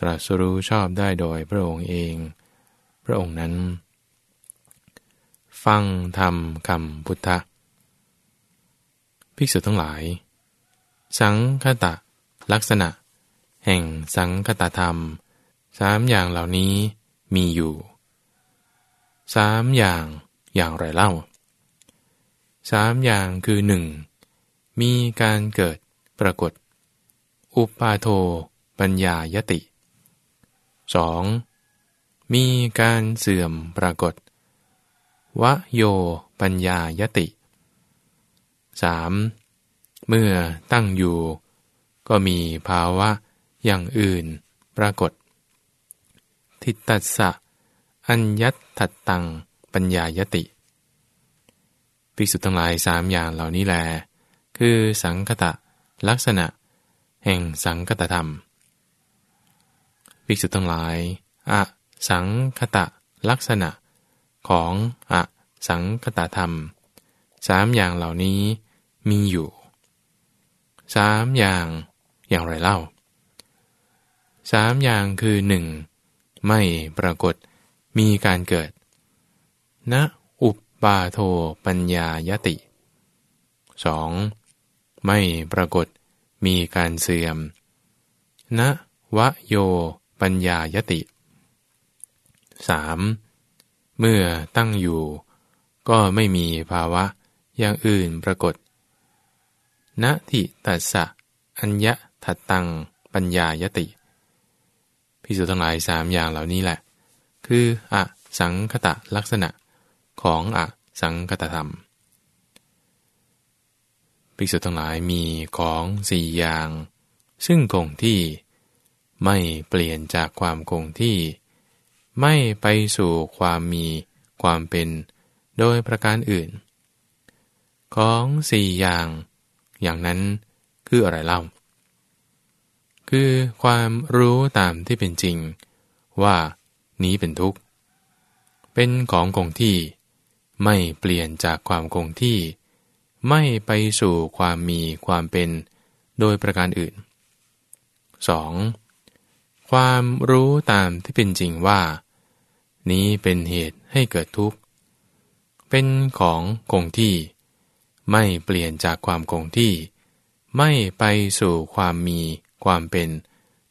ตรัสรู้ชอบได้โดยพระองค์เอง พระองค์นั้น ฟังธรรมคำพุทธะภิกษุทั้งหลาย สังคตะ ลักษณะ แห่งสังคตธรรมสามอย่างเหล่านี้มีอยู่สามอย่างอย่างไรเล่าสามอย่างคือหนึ่งมีการเกิดปรากฏ อุปาโทปัญญายติ 2. มีการเสื่อมปรากฏ วโยปัญญายติ 3. เมื่อตั้งอยู่ ก็มีภาวะอย่างอื่นปรากฏ ทิตัสสะ อัญญัตถัดตังปัญญายติภิกษุทั้งหลายสามอย่างเหล่านี้แล คือสังคตะลักษณะ แห่งสังคตธรรม ภิกษุทั้งหลายอะสังคตะลักษณะ ของอะสังคตธรรมสามอย่างเหล่านี้มีอยู่สามอย่างอย่างไรเล่าสามอย่างคือหนึ่งไม่ปรากฏมีการเกิดณอุปบาโทปัญญายติ 2. ไม่ปรากฏมีการเสื่อมณวโย ปัญญายติ 3. เมื่อตั้งอยู่ ก็ไม่มีภาวะอย่างอื่นปรากฏณทิตัสสะ อัญญะทัตตัง ปัญญายติพิสุทั้งหลายสามอย่างเหล่านี้แหละ คืออสังคตะลักษณะของอสังคตธรรมภิกษุทั้งหลายมีของสี่อย่าง ซึ่งคงที่ ไม่เปลี่ยนจากความคงที่ ไม่ไปสู่ความมีความเป็น โดยประการอื่น ของสี่อย่าง อย่างนั้นคืออะไรเล่า คือความรู้ตามที่เป็นจริง ว่านี้เป็นทุกข์ เป็นของคงที่ ไม่เปลี่ยนจากความคงที่ ไม่ไปสู่ความมีความเป็น โดยประการอื่น 2. ความรู้ตามที่เป็นจริงว่า นี้เป็นเหตุให้เกิดทุกข์ เป็นของคงที่ ไม่เปลี่ยนจากความคงที่ ไม่ไปสู่ความมีความเป็น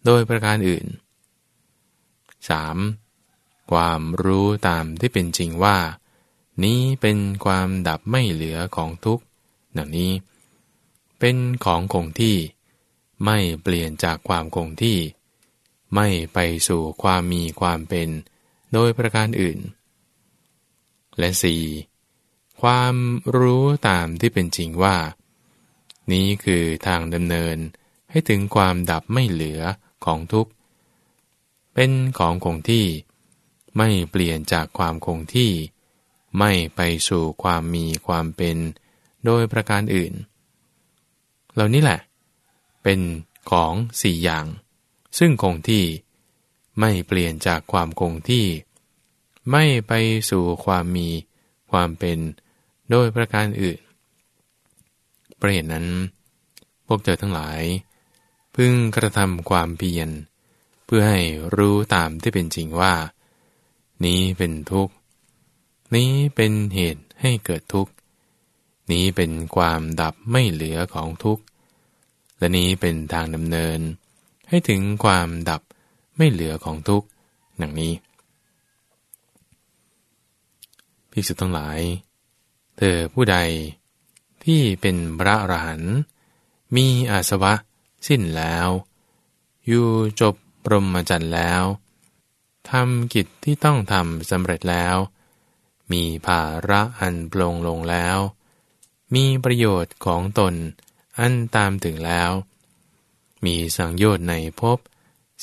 โดยประการอื่น 3. ความรู้ตามที่เป็นจริงว่า นี้เป็นความดับไม่เหลือของทุกข์ดังนี้ เป็นของคงที่ ไม่เปลี่ยนจากความคงที่ ไม่ไปสู่ความมีความเป็นโดยประการอื่น และสี่ความรู้ตามที่เป็นจริงว่า นี้คือทางดำเนินให้ถึงความดับไม่เหลือของทุกข์ เป็นของคงที่ ไม่เปลี่ยนจากความคงที่ ไม่ไปสู่ความมีความเป็น โดยประการอื่น เหล่านี้แหละ เป็นของสี่อย่าง ซึ่งคงที่ ไม่เปลี่ยนจากความคงที่ ไม่ไปสู่ความมีความเป็นโดยประการอื่น ประเหตุนั้น พวกเธอทั้งหลาย พึงกระทำความเพียรเพื่อให้รู้ตามที่เป็นจริงว่า นี้เป็นทุกข์ นี้เป็นเหตุให้เกิดทุกข์ นี้เป็นความดับไม่เหลือของทุกข์ และนี้เป็นทางดำเนิน ให้ถึงความดับไม่เหลือของทุกข์ดังนี้ภิกษุทั้งหลาย เธอผู้ใดที่เป็นพระอรหันต์มีอาสวะสิ้นแล้ว อยู่จบปรมจันทร์แล้วทำกิจที่ต้องทำสำเร็จแล้ว มีภาระอันปลงลงแล้ว มีประโยชน์ของตนอันตามถึงแล้ว มีสังโยชน์ในภพ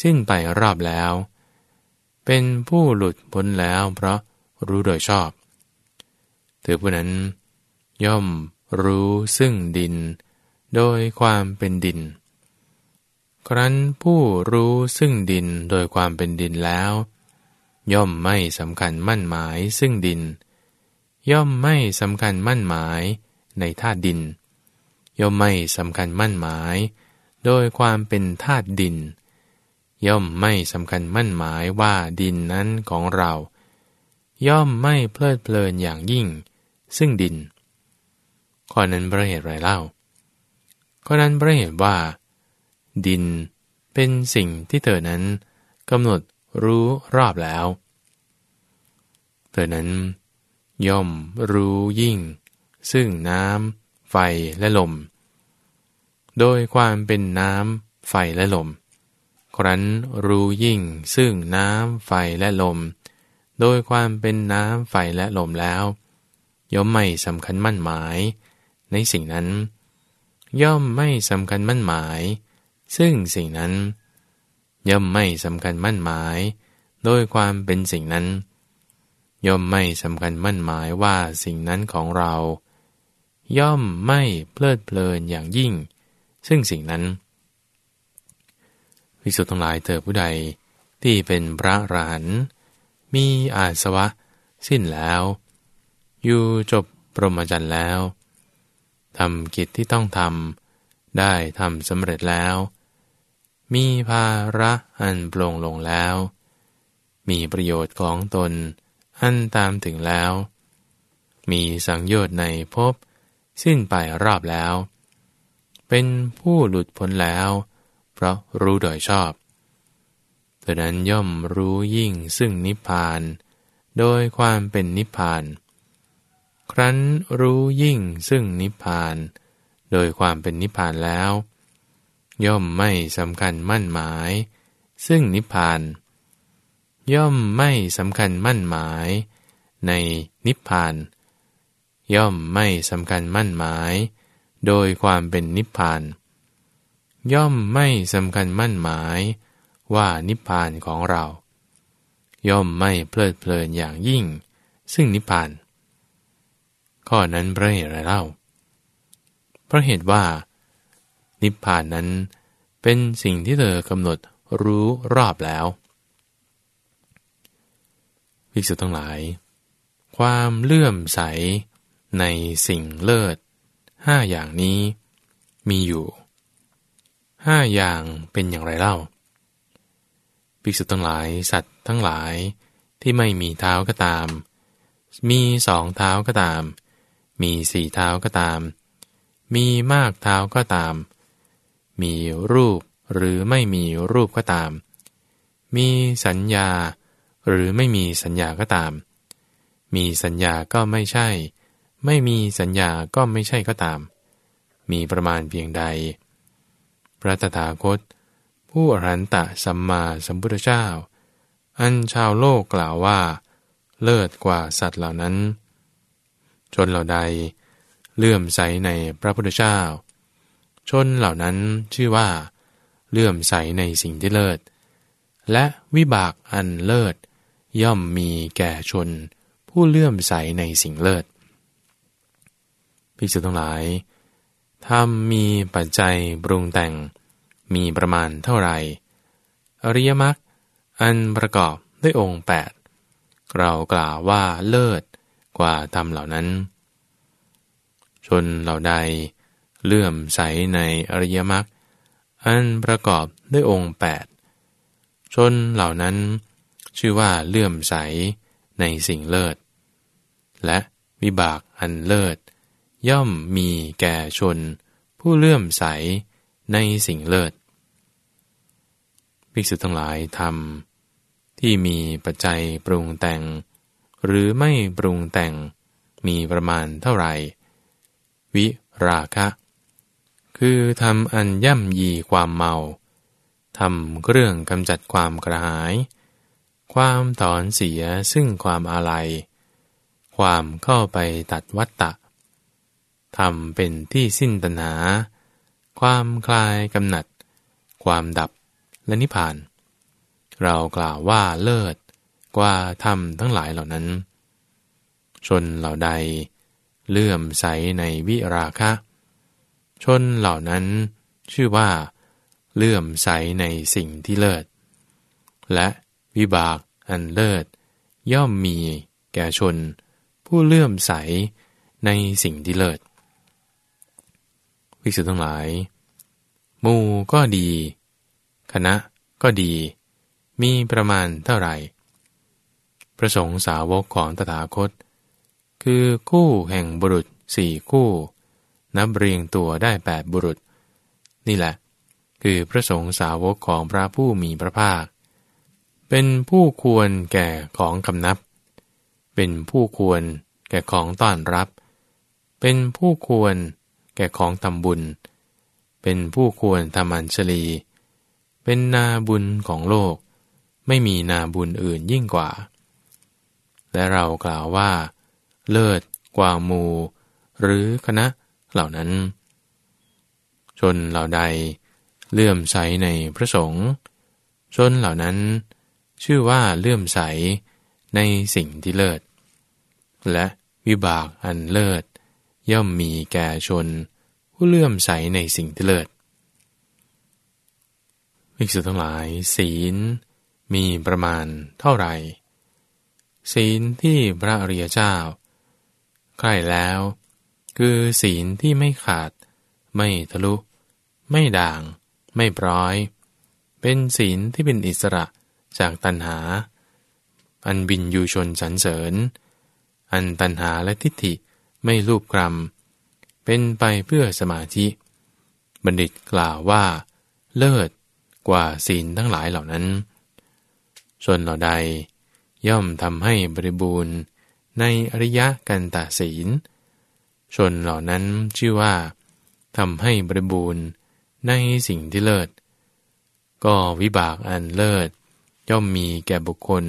สิ้นไปรอบแล้ว เป็นผู้หลุดพ้นแล้วเพราะรู้โดยชอบเธอผู้นั้น ย่อมรู้ซึ่งดิน โดยความเป็นดิน ครั้นผู้รู้ซึ่งดินโดยความเป็นดินแล้ว ย่อมไม่สำคัญมั่นหมายซึ่งดิน ย่อมไม่สำคัญมั่นหมายในธาตุดิน ย่อมไม่สำคัญมั่นหมาย โดยความเป็นธาตุดิน ย่อมไม่สำคัญมั่นหมายว่าดินนั้นของเรา ย่อมไม่เพลิดเพลินอย่างยิ่ง ซึ่งดิน ข้อนั้นเพระเหตุไรเล่า ข้อนั้นเพระเหตุว่า ดินเป็นสิ่งที่เธอนั้นกำหนดรู้รอบแล้ว เธอนั้น ย่อมรู้ยิ่ง ซึ่งน้ำไฟและลม โดยความเป็นน้ำไฟและลม ครั้นรู้ยิ่งซึ่งน้ำไฟและลม โดยความเป็นน้ำไฟและลมแล้ว ย่อมไม่สำคัญมั่นหมาย ในสิ่งนั้น ย่อมไม่สำคัญมั่นหมาย ซึ่งสิ่งนั้น ย่อมไม่สำคัญมั่นหมาย โดยความเป็นสิ่งนั้น ย่อมไม่สำคัญมั่นหมายว่าสิ่งนั้นของเราย่อมไม่เพลิดเพลินอย่างยิ่ง ซึ่งสิ่งนั้นวิสุทธ์ทั้งหลายเธอผู้ใดที่เป็นพระรหันมีอาสวะ สิ้นแล้ว อยู่จบปรมจันทร์แล้วทำกิจที่ต้องทำได้ทำสำเร็จแล้ว มีภาระอันปลงลงแล้ว มีประโยชน์ของตนอันตามถึงแล้ว มีสังโยชน์ในภพสิ้นไปรอบแล้ว เป็นผู้หลุดพ้นแล้ว เพราะรู้โดยชอบเธอนั้นย่อมรู้ยิ่งซึ่งนิพพาน โดยความเป็นนิพพาน ครั้นรู้ยิ่งซึ่งนิพพาน โดยความเป็นนิพพานแล้ว ย่อมไม่สำคัญมั่นหมาย ซึ่งนิพพาน ย่อมไม่สำคัญมั่นหมาย ในนิพพาน ย่อมไม่สำคัญมั่นหมาย โดยความเป็นนิพพาน ย่อมไม่สำคัญมั่นหมายว่านิพพานของเรา ย่อมไม่เพลิดเพลินอย่างยิ่ง ซึ่งนิพพาน ข้อนั้นเพราะเหตุอะไรเล่า เพราะเหตุว่า นิพพานนั้นเป็นสิ่งที่เธอกำหนดรู้รอบแล้วภิกษุทั้งหลาย ความเลื่อมใสในสิ่งเลิศ ห้าอย่างนี้มีอยู่ห้าอย่างเป็นอย่างไรเล่า ภิกษุทั้งหลายสัตว์ทั้งหลายที่ไม่มีเท้าก็ตาม มีสองเท้าก็ตาม มีสี่เท้าก็ตาม มีมากเท้าก็ตาม มีรูปหรือไม่มีรูปก็ตาม มีสัญญาหรือไม่มีสัญญาก็ตาม มีสัญญาก็ไม่ใช่ ไม่มีสัญญาก็ไม่ใช่ก็ตาม มีประมาณเพียงใด พระตถาคต ผู้อรันตะสัมมาสัมพุทธเจ้า อันชาวโลกกล่าวว่า เลิศกว่าสัตว์เหล่านั้น ชนเหล่าใด เลื่อมใสในพระพุทธเจ้า ชนเหล่านั้นชื่อว่า เลื่อมใสในสิ่งที่เลิศ และวิบากอันเลิศ ย่อมมีแก่ชน ผู้เลื่อมใสในสิ่งเลิศ ภิกษุทั้งหลายทำมีปัจจัยปรุงแต่ง มีประมาณเท่าไหร่อริยมรรคอันประกอบด้วยองค์ 8 เรากล่าวว่าเลิศกว่าธรรมเหล่านั้น ชนเหล่าใดเลื่อมใสในอริยมรรคอันประกอบด้วยองค์ 8 ชนเหล่านั้น ชื่อว่าเลื่อมใสในสิ่งเลิศ และวิบากอันเลิศ ย่อมมีแก่ชน ผู้เลื่อมใสในสิ่งเลิศภิกษุทั้งหลายทำที่มีปัจจัยปรุงแต่ง หรือไม่ปรุงแต่งมีประมาณเท่าไหร่ วิราคะ คือทำอันย่ำยีความเมาทำเครื่องกำจัดความกระหาย ความถอนเสียซึ่งความอาลัย ความเข้าไปตัดวัตตะ ทำเป็นที่สิ้นตัณหา ความคลายกำหนัด ความดับและนิพพาน เรากล่าวว่าเลิศกว่าธรรมทั้งหลายเหล่านั้น ชนเหล่าใด เลื่อมใสในวิราคะ ชนเหล่านั้นชื่อว่า เลื่อมใสในสิ่งที่เลิศ และวิบากอันเลิศ ย่อมมีแก่ชน ผู้เลื่อมใสในสิ่งที่เลิศ วิสุทั้งหลาย หมู่ก็ดี คณะก็ดี มีประมาณเท่าไหร่พระสงฆ์สาวกของตถาคต คือคู่แห่งบุรุษสี่คู่ นับเรียงตัวได้แปดบุรุษ นี่แหละ คือพระสงฆ์สาวกของพระผู้มีพระภาค เป็นผู้ควรแก่ของคำนับ เป็นผู้ควรแก่ของต้อนรับ เป็นผู้ควร แก่ของทำบุญ เป็นผู้ควรทำอัญชลี เป็นนาบุญของโลก ไม่มีนาบุญอื่นยิ่งกว่า และเรากล่าวว่า เลิศกว่ามู หรือคณะเหล่านั้น ชนเหล่าใดเลื่อมใสในพระสงฆ์ชนเหล่านั้น ชื่อว่าเลื่อมใสในสิ่งที่เลิศ และวิบากอันเลิศ ย่อมมีแก่ชนผู้เลื่อมใสในสิ่งที่เลิศภิกษุทั้งหลาย ศีล มีประมาณเท่าไหร่ ศีลที่พระอริยเจ้าใกล้แล้ว คือศีลที่ไม่ขาด ไม่ทะลุ ไม่ด่าง ไม่ปร้อย เป็นศีลที่เป็นอิสระจากตัณหา อันบินยูชนสรรเสริญ อันตัณหาและทิฏฐิ ไม่รูปกรรม เป็นไปเพื่อสมาธิ บัณฑิตกล่าวว่า เลิศกว่าศีลทั้งหลายเหล่านั้น ส่วนเหล่าใด ย่อมทำให้บริบูรณ์ในอริยกันตาศีล ชนเหล่านั้นชื่อว่าทำให้บริบูรณ์ในสิ่งที่เลิศ ก็วิบากอันเลิศ ย่อมมีแก่บุคคล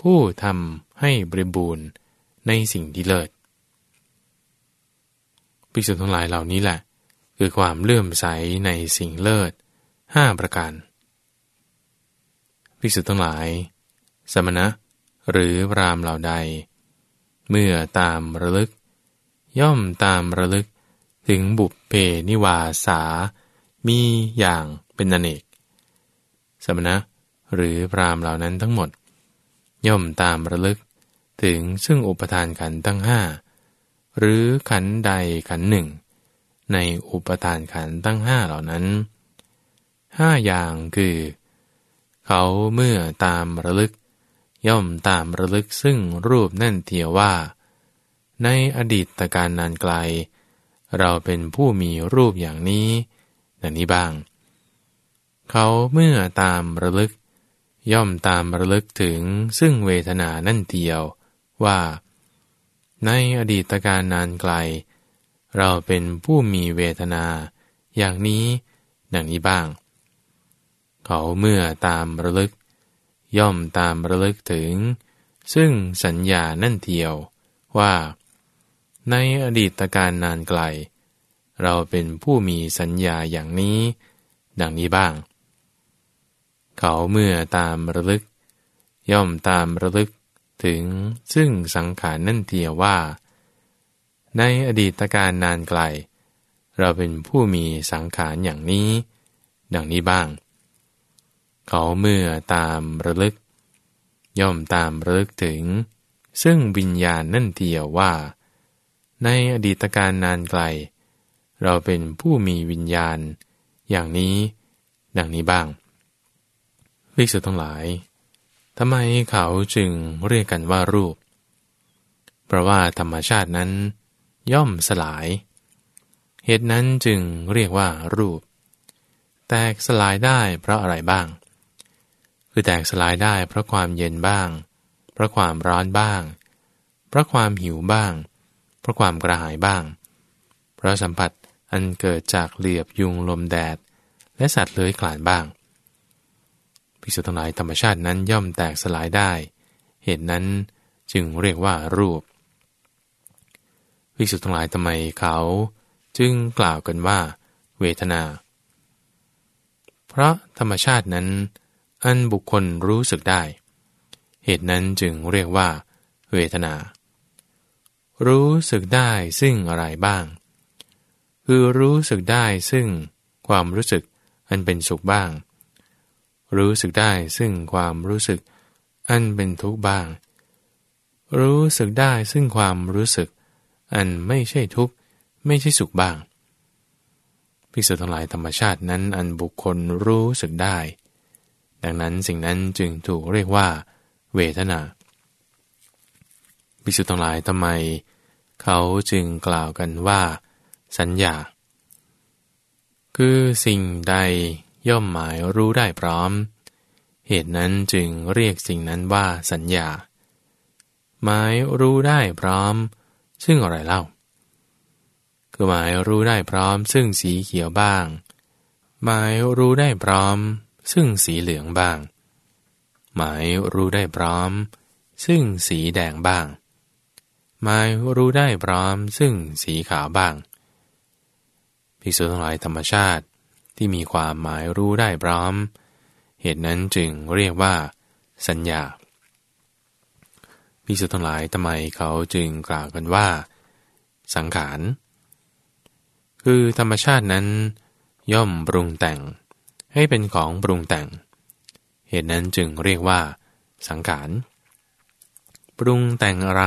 ผู้ทำให้บริบูรณ์ในสิ่งที่เลิศ ภิกษุทั้งหลายเหล่านี้แหละ คือความเลื่อมใสในสิ่งเลิศห้าประการภิกษุทั้งหลาย สมณะ หรือพรามเหล่าใด เมื่อตามระลึก ย่อมตามระลึกถึงบุพเพนิวาสา มีอย่างเป็นอเนก สมณะ หรือพรามเหล่านั้นทั้งหมด ย่อมตามระลึกถึงซึ่งอุปทานขันทั้งห้า หรือขันใดขันหนึ่ง ในอุปทานขันตั้งห้าเหล่านั้นห้าอย่างคือ เขาเมื่อตามระลึก ย่อมตามระลึกซึ่งรูปนั่นเทียวว่า ในอดีตการนานไกล เราเป็นผู้มีรูปอย่างนี้ดังนี้บ้าง เขาเมื่อตามระลึก ย่อมตามระลึกถึงซึ่งเวทนานั่นเทียวว่า ในอดีตการนานไกล เราเป็นผู้มีเวทนา อย่างนี้ดังนี้บ้าง เขาเมื่อตามระลึก ย่อมตามระลึกถึง ซึ่งสัญญานั่นเทียวว่า ในอดีตการนานไกล เราเป็นผู้มีสัญญาอย่างนี้ ดังนี้บ้าง เขาเมื่อตามระลึก ย่อมตามระลึก ถึงซึ่งสังขารนั่นเทียว่า ในอดีตการนานไกล เราเป็นผู้มีสังขารอย่างนี้ ดังนี้บ้าง เขาเมื่อตามระลึก ย่อมตามระลึกถึง ซึ่งวิญญาณนั่นเทียวว่า ในอดีตการนานไกล เราเป็นผู้มีวิญญาณ อย่างนี้ ดังนี้บ้างวิสุทั้งหลาย ทำไมเขาจึงเรียกกันว่ารูป เพราะว่าธรรมชาตินั้น ย่อมสลาย เหตุนั้นจึงเรียกว่ารูป แตกสลายได้เพราะอะไรบ้าง คือแตกสลายได้เพราะความเย็นบ้าง เพราะความร้อนบ้าง เพราะความหิวบ้าง เพราะความกระหายบ้าง เพราะสัมผัสอันเกิดจากเหลือบยุงลมแดด และสัตว์เลื้อยคลานบ้าง ภิกษุทั้งหลายธรรมชาตินั้นย่อมแตกสลายได้ เหตุนั้นจึงเรียกว่ารูปภิกษุทั้งหลายทำไมเขา จึงกล่าวกันว่า เวทนา เพราะธรรมชาตินั้น อันบุคคลรู้สึกได้ เหตุนั้นจึงเรียกว่า เวทนา รู้สึกได้ซึ่งอะไรบ้าง คือรู้สึกได้ซึ่งความรู้สึกอันเป็นสุขบ้าง รู้สึกได้ซึ่งความรู้สึก อันเป็นทุกข์บ้าง รู้สึกได้ซึ่งความรู้สึก อันไม่ใช่ทุกข์ไม่ใช่สุขบ้างภิกษุทั้งหลายธรรมชาตินั้นอันบุคคลรู้สึกได้ ดังนั้นสิ่งนั้นจึงถูกเรียกว่า เวทนาภิกษุทั้งหลายทำไม เขาจึงกล่าวกันว่า สัญญา คือสิ่งใด ย่อมหมายรู้ได้พร้อม เหตุนั้นจึงเรียกสิ่งนั้นว่าสัญญา หมายรู้ได้พร้อม ซึ่งอะไรเล่า คือหมายรู้ได้พร้อม ซึ่งสีเขียวบ้าง หมายรู้ได้พร้อม ซึ่งสีเหลืองบ้าง หมายรู้ได้พร้อม ซึ่งสีแดงบ้าง หมายรู้ได้พร้อม ซึ่งสีขาวบ้างภิกษุทั้งหลายธรรมชาติ ที่มีความหมายรู้ได้พร้อม เหตุนั้นจึงเรียกว่า สัญญาภิกษุทั้งหลายทำไมเขาจึงกล่าวกันว่า สังขาร คือธรรมชาตินั้น ย่อมปรุงแต่ง ให้เป็นของปรุงแต่ง เหตุนั้นจึงเรียกว่า สังขาร ปรุงแต่งอะไร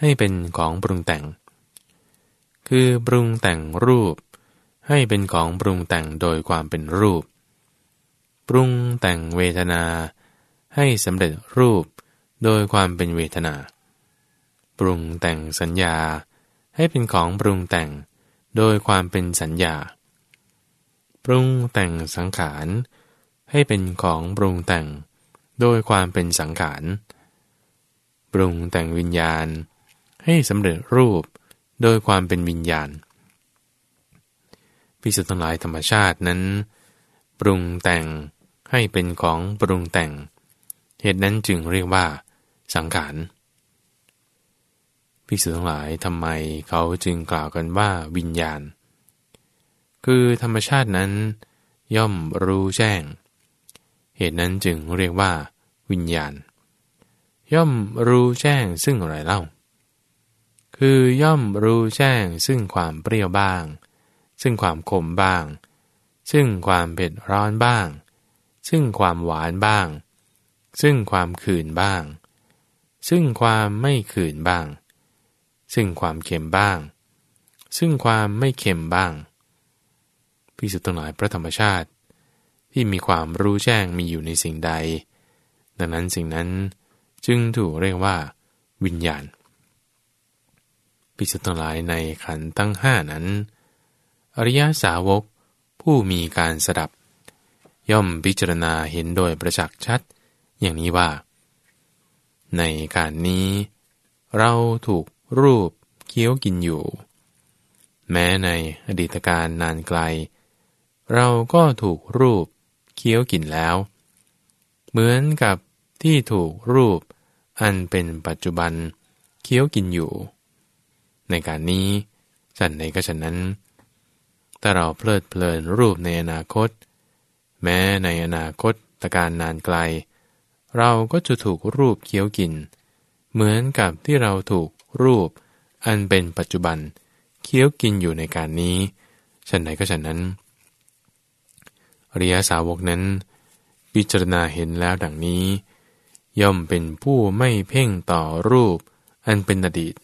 ให้เป็นของปรุงแต่ง คือปรุงแต่งรูป ให้เป็นของปรุงแต่งโดยความเป็นรูป ปรุงแต่งเวทนา ให้สำเร็จรูปโดยความเป็นเวทนา ปรุงแต่งสัญญา ให้เป็นของปรุงแต่งโดยความเป็นสัญญา ปรุงแต่งสังขาร ให้เป็นของปรุงแต่ง โดยความเป็นสังขาร ปรุงแต่งวิญญาณ ให้สำเร็จรูปโดยความเป็นวิญญาณ พิสุทั้งหลายธรรมชาตินั้น ปรุงแต่งให้เป็นของปรุงแต่ง เหตุนั้นจึงเรียกว่า สังขารภิกษุทั้งหลายทำไมเขาจึงกล่าวกันว่าวิญญาณ คือธรรมชาตินั้น ย่อมรู้แจ้ง เหตุนั้นจึงเรียกว่า วิญญาณ ย่อมรู้แจ้งซึ่งอะไรเล่า คือย่อมรู้แจ้งซึ่งความเปรี้ยวบ้าง ซึ่งความขมบ้าง ซึ่งความเผ็ดร้อนบ้าง ซึ่งความหวานบ้าง ซึ่งความขื่นบ้าง ซึ่งความไม่ขื่นบ้าง ซึ่งความเค็มบ้าง ซึ่งความไม่เค็มบ้างพิสุทธิ์ตหลายพระธรรมชาติ ที่มีความรู้แจ้งมีอยู่ในสิ่งใด ดังนั้นสิ่งนั้นจึงถูกเรียกว่าวิญญาณพิสุทธิ์ตหลายในขันตั้งห้านั้น อริยสาวก ผู้มีการสดับ ย่อมพิจารณาเห็นโดยประจักษ์ชัด อย่างนี้ว่า ในการนี้ เราถูกรูปเคี้ยวกินอยู่ แม้ในอดีตการนานไกล เราก็ถูกรูปเคี้ยวกินแล้ว เหมือนกับที่ถูกรูปอันเป็นปัจจุบันเคี้ยวกินอยู่ ในการนี้ฉันในก็ฉะนั้น ถ้าเราเพลิดเพลินรูปในอนาคต แม้ในอนาคตตการนานไกล เราก็จะถูกรูปเคี้ยวกิน เหมือนกับที่เราถูกรูป อันเป็นปัจจุบัน เคี้ยวกินอยู่ในการนี้ฉันไหนก็ฉันนั้นอริยสาวกนั้น พิจารณาเห็นแล้วดังนี้ ย่อมเป็นผู้ไม่เพ่งต่อรูป อันเป็นอดีต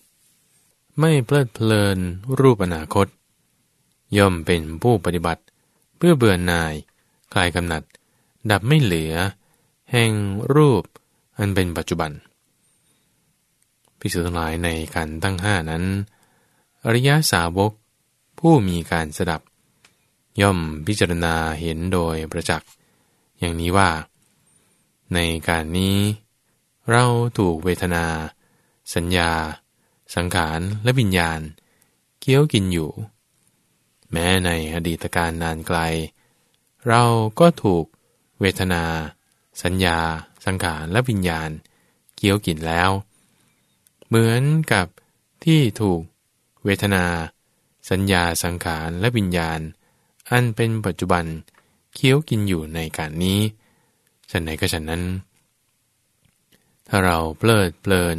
ไม่เพลิดเพลินรูปอนาคต ย่อมเป็นผู้ปฏิบัติ เพื่อเบื่อหน่ายคลายกำหนัด ดับไม่เหลือ แห่งรูป อันเป็นปัจจุบันภิกษุทั้งหลายในขันตั้งห้านั้น อริยสาวก ผู้มีการสดับ ย่อมพิจารณาเห็นโดยประจักษ์อย่างนี้ว่า ในการนี้ เราถูกเวทนา สัญญา สังขารและวิญญาณ เคี้ยวกินอยู่ แม้ในอดีตการนานไกล เราก็ถูกเวทนา สัญญา สังขารและวิญญาณเคี้ยวกินแล้ว เหมือนกับที่ถูกเวทนา สัญญาสังขารและวิญญาณ อันเป็นปัจจุบันเคี้ยวกินอยู่ในการนี้ฉันไหนก็ฉันนั้น ถ้าเราเพลิดเพลิน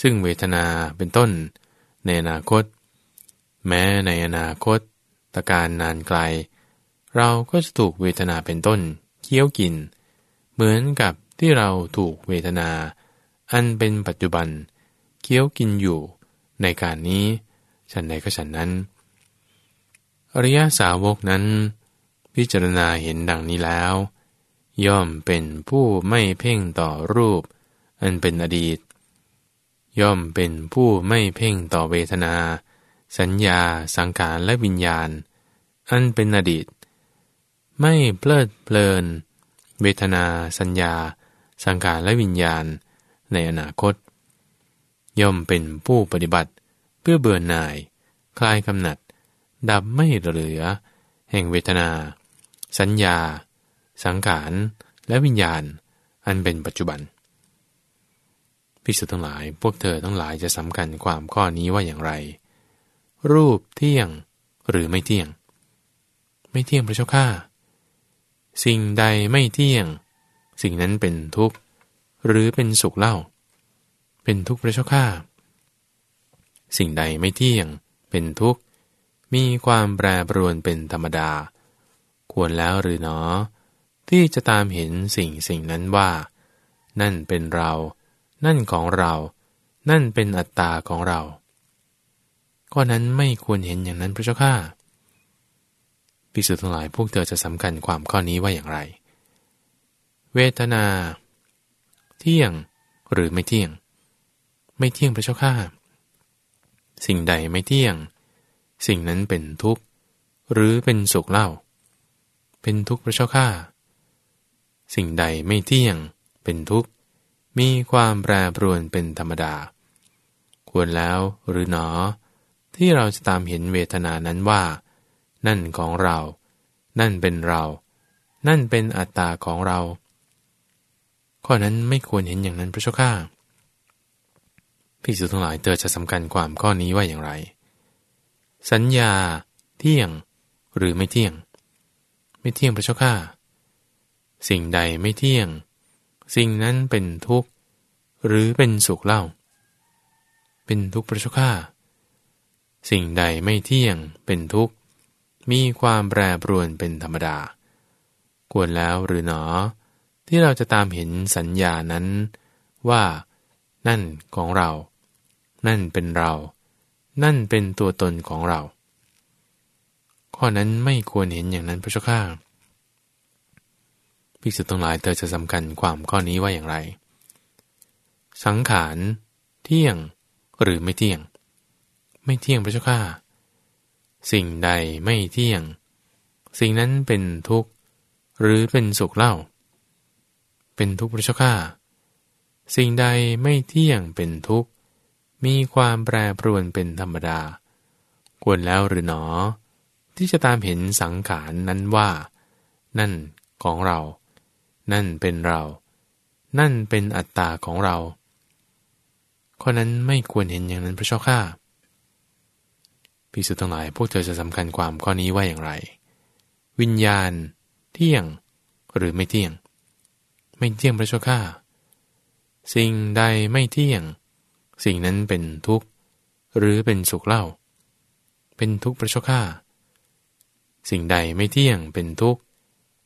ซึ่งเวทนาเป็นต้น ในอนาคต แม้ในอนาคต ตการนานไกล เราก็จะถูกเวทนาเป็นต้นเคี้ยวกิน เหมือนกับที่เราถูกเวทนา อันเป็นปัจจุบัน เคี้ยวกินอยู่ ในการนี้ ฉันใดก็ฉันนั้น อริยสาวกนั้น พิจารณาเห็นดังนี้แล้ว ย่อมเป็นผู้ไม่เพ่งต่อรูป อันเป็นอดีต ย่อมเป็นผู้ไม่เพ่งต่อเวทนา สัญญา สังขารและวิญญาณ อันเป็นอดีต ไม่เพลิดเพลิน เวทนา สัญญา สังขารและวิญญาณ ในอนาคต ย่อมเป็นผู้ปฏิบัติเพื่อเบื่อหน่าย คลายกำหนัด ดับไม่เหลือ แห่งเวทนา สัญญา สังขารและวิญญาณ อันเป็นปัจจุบันพิสุทั้งหลาย พวกเธอทั้งหลายจะสำคัญความข้อนี้ว่าอย่างไร รูปเที่ยงหรือไม่เที่ยง ไม่เที่ยงพระเจ้าข้าสิ่งใดไม่เที่ยง สิ่งนั้นเป็นทุกข์หรือเป็นสุขเล่า เป็นทุกข์พระเจ้าข้าสิ่งใดไม่เที่ยง เป็นทุกข์ มีความแปรปรวนเป็นธรรมดา ควรแล้วหรือหนอ ที่จะตามเห็นสิ่งสิ่งนั้นว่า นั่นเป็นเรา นั่นของเรา นั่นเป็นอัตตาของเรา ก็นั้นไม่ควรเห็นอย่างนั้นพระเจ้าข้าภิกษุทั้งหลายพวกเธอจะสำคัญความข้อนี้ว่าอย่างไร เวทนา เที่ยงหรือไม่เที่ยง ไม่เที่ยงพระเจ้าข้าสิ่งใดไม่เที่ยง สิ่งนั้นเป็นทุกข์ หรือเป็นสุขเล่า เป็นทุกข์พระเจ้าข้าสิ่งใดไม่เที่ยง เป็นทุกข์ มีความแปรปรวนเป็นธรรมดา ควรแล้วหรือหนอ ที่เราจะตามเห็นเวทนานั้นว่า นั่นของเรา นั่นเป็นเรา นั่นเป็นอัตตาของเรา ข้อนั้นไม่ควรเห็นอย่างนั้นพระเจ้าข้าภิกษุทั้งหลายเธอจะสำคัญความข้อนี้ว่าอย่างไร สัญญา เที่ยง หรือไม่เที่ยง ไม่เที่ยงพระเจ้าข้าสิ่งใดไม่เที่ยง สิ่งนั้นเป็นทุกข์ หรือเป็นสุขเล่า เป็นทุกข์พระเจ้าข้า สิ่งใดไม่เที่ยงเป็นทุกข์ มีความแปรปรวนเป็นธรรมดา ควรแล้วหรือหนอ ที่เราจะตามเห็นสัญญานั้น ว่า นั่นของเรา นั่นเป็นเรา นั่นเป็นตัวตนของเรา ข้อนั้นไม่ควรเห็นอย่างนั้นพระเจ้าข้าภิกษุทั้งหลายเธอจะสำคัญความข้อนี้ว่าอย่างไร สังขารเที่ยงหรือไม่เที่ยง ไม่เที่ยงพระเจ้าข้าสิ่งใดไม่เที่ยง สิ่งนั้นเป็นทุกข์หรือเป็นสุขเล่า เป็นทุกข์พระเจ้าข้าสิ่งใดไม่เที่ยงเป็นทุกข์ มีความแปรปรวนเป็นธรรมดา ควรแล้วหรือหนอ ที่จะตามเห็นสังขารนั้นว่า นั่นของเรา นั่นเป็นเรา นั่นเป็นอัตตาของเราข้อนั้นไม่ควรเห็นอย่างนั้นพระเจ้าข้า พิสุทั้งหลายพวกเธอจะสำคัญความข้อนี้ว่าอย่างไร วิญญาณ เที่ยงหรือไม่เที่ยง ไม่เที่ยงพระเจ้าข้าสิ่งใดไม่เที่ยง สิ่งนั้นเป็นทุกข์หรือเป็นสุขเล่า เป็นทุกข์ประชค่าสิ่งใดไม่เที่ยงเป็นทุกข์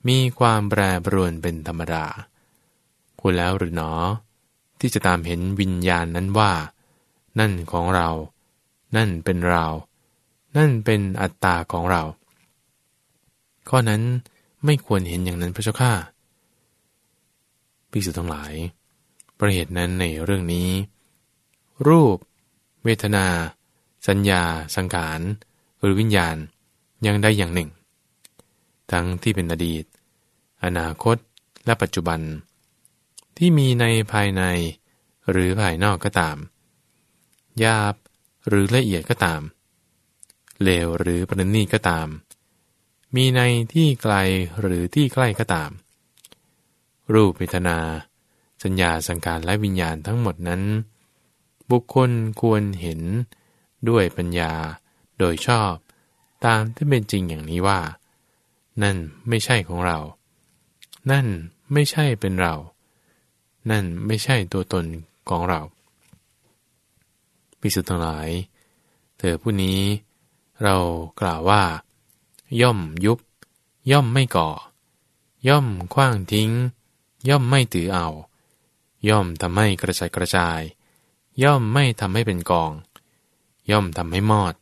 มีความแปรปรวนเป็นธรรมดาคุณแล้วหรือหนอ ที่จะตามเห็นวิญญาณนั้นว่า นั่นของเรา นั่นเป็นเรา นั่นเป็นอัตตาของเรา ข้อนั้นไม่ควรเห็นอย่างนั้นพระเจ้าข้าภิกษุทั้งหลาย ประเหตุนั้นในเรื่องนี้ รูป เวทนา สัญญา สังขาร หรือวิญญาณยังได้อย่างหนึ่ง ทั้งที่เป็นอดีต อนาคต และปัจจุบัน ที่มีในภายในหรือภายนอกก็ตามหยาบหรือละเอียดก็ตาม เลวหรือประณีตก็ตาม มีในที่ไกลหรือที่ใกล้ก็ตาม รูปเวทนา สัญญาสังการและวิญญาณทั้งหมดนั้น บุคคลควรเห็นด้วยปัญญาโดยชอบตามที่เป็นจริงอย่างนี้ว่า นั่นไม่ใช่ของเรา นั่นไม่ใช่เป็นเรา นั่นไม่ใช่ตัวตนของเราพิสุทธ์ทั้งหลาย เธอผู้นี้ เรากล่าวว่า ย่อมยุบ ย่อมไม่ก่อ ย่อมคว้างทิ้ง ย่อมไม่ถือเอา ย่อมทำให้กระจายกระจาย ย่อมไม่ทำให้เป็นกอง ย่อมทำให้มอด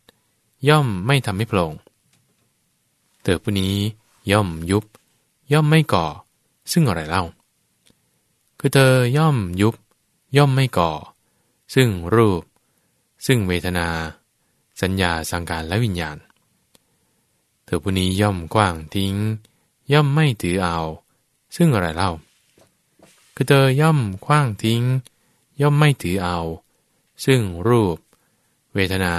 ย่อมไม่ทำให้โปร่งเธอผู้นี้ ย่อมยุบ ย่อมไม่ก่อ ซึ่งอะไรเล่า คือเธอย่อมยุบ ย่อมไม่ก่อ ซึ่งรูป ซึ่งเวทนา สัญญาสังการและวิญญาณ เธอผู้นี้ย่อมกว้างทิ้ง ย่อมไม่ถือเอา ซึ่งอะไรเล่า คือเธอย่อมคว้างทิ้ง ย่อมไม่ถือเอา ซึ่งรูป เวทนา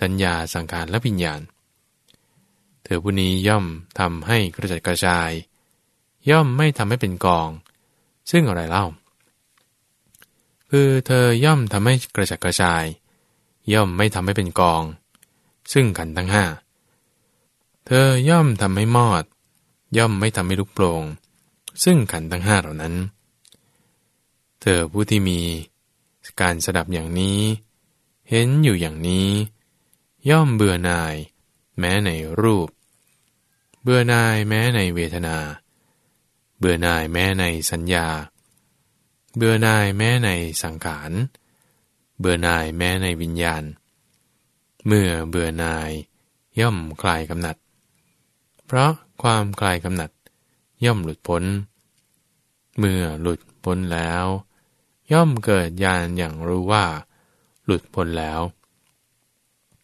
สัญญาสังการและวิญญาณ เธอผู้นี้ย่อมทำให้กระจัดกระจาย ย่อมไม่ทำให้เป็นกอง ซึ่งอะไรเล่า คือเธอย่อมทำให้กระจัดกระจาย ย่อมไม่ทำให้เป็นกอง ซึ่งขันทั้งห้าเธอย่อมทำให้มอด ย่อมไม่ทำให้ลุกโปร่งซึ่งขันทั้งห้าเหล่านั้น เธอผู้ที่มี การสดับอย่างนี้ เห็นอยู่อย่างนี้ ย่อมเบื่อหน่าย แม้ในรูป เบื่อนายแม้ในเวทนา เบื่อนายแม้ในสัญญา เบื่อนายแม้ในสังขารเเบื่อหน่ายแม้ในวิญญาณ เมื่อเบื่อหน่ายย่อมคลายกำหนัด เพราะความคลายกำหนัด ย่อมหลุดพ้น เมื่อหลุดพ้นแล้ว ย่อมเกิดญาณอย่างรู้ว่า หลุดพ้นแล้ว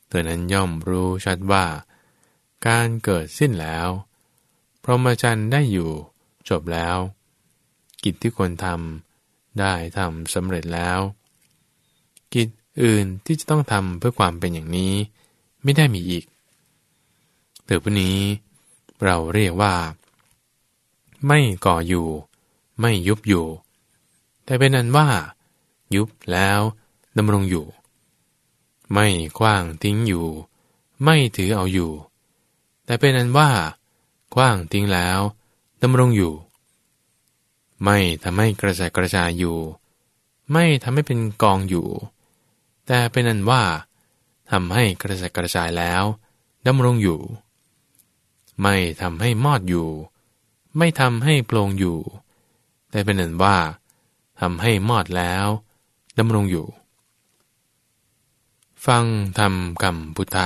เธอนั้นย่อมรู้ชัดว่า การเกิดสิ้นแล้วพรหมจรรย์ได้อยู่จบแล้ว กิจที่ควรทำได้ทำสำเร็จแล้ว กิจอื่นที่จะต้องทำเพื่อความเป็นอย่างนี้ ไม่ได้มีอีกเธอผู้นี้เราเรียกว่า ไม่ก่ออยู่ ไม่ยุบอยู่ แต่เป็นนั้นว่า ยุบแล้วดำรงอยู่ ไม่คว้างทิ้งอยู่ ไม่ถือเอาอยู่ แต่เป็นอันว่าคว้างทิ้งแล้วดำรงอยู่ ไม่ทำให้กระจายกระจายอยู่ ไม่ทำให้เป็นกองอยู่ แต่เป็นอันว่าทำให้กระจายกระจายแล้วดำรงอยู่ ไม่ทำให้มอดอยู่ ไม่ทำให้โปร่งอยู่ แต่เป็นอันว่าทำให้มอดแล้วดำรงอยู่ ฟังธรรมคำพุทธ